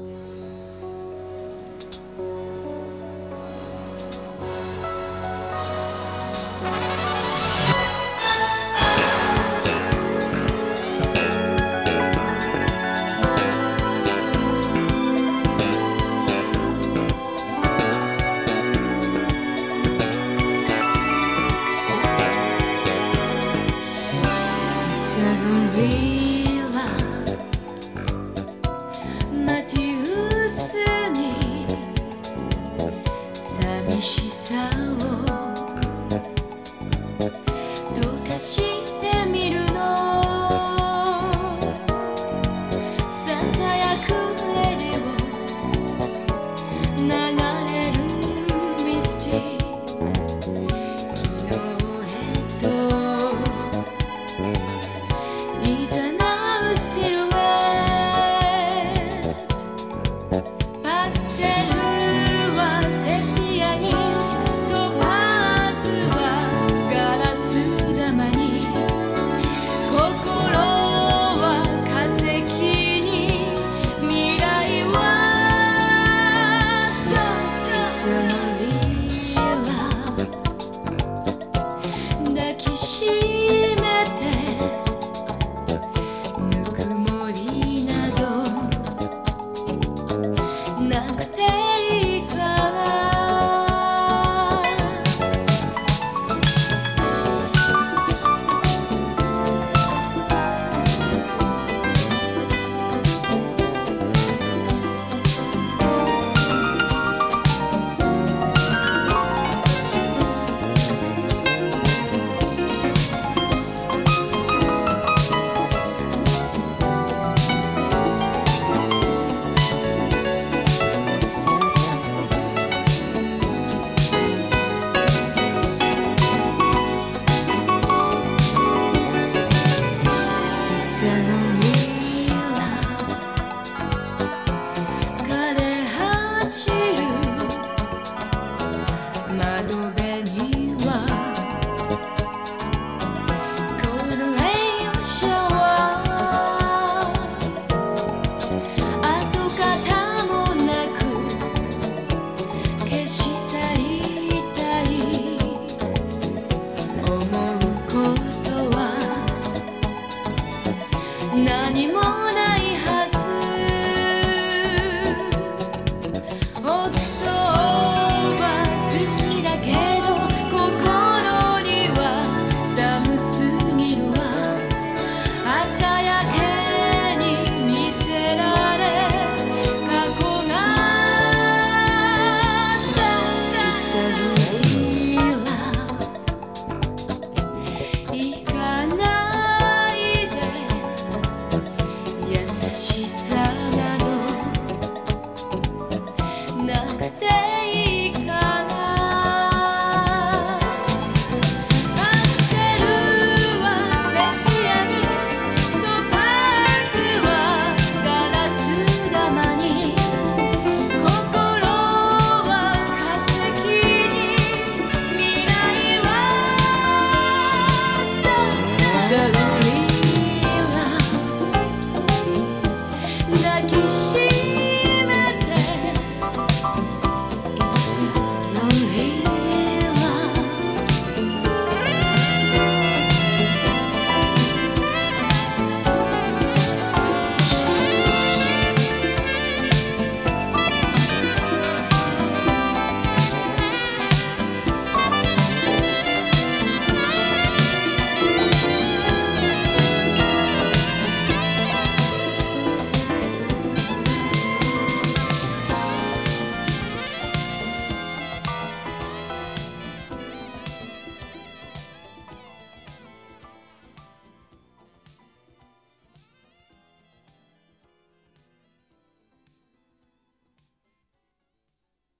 Tell me. 寂しさを何もないはず。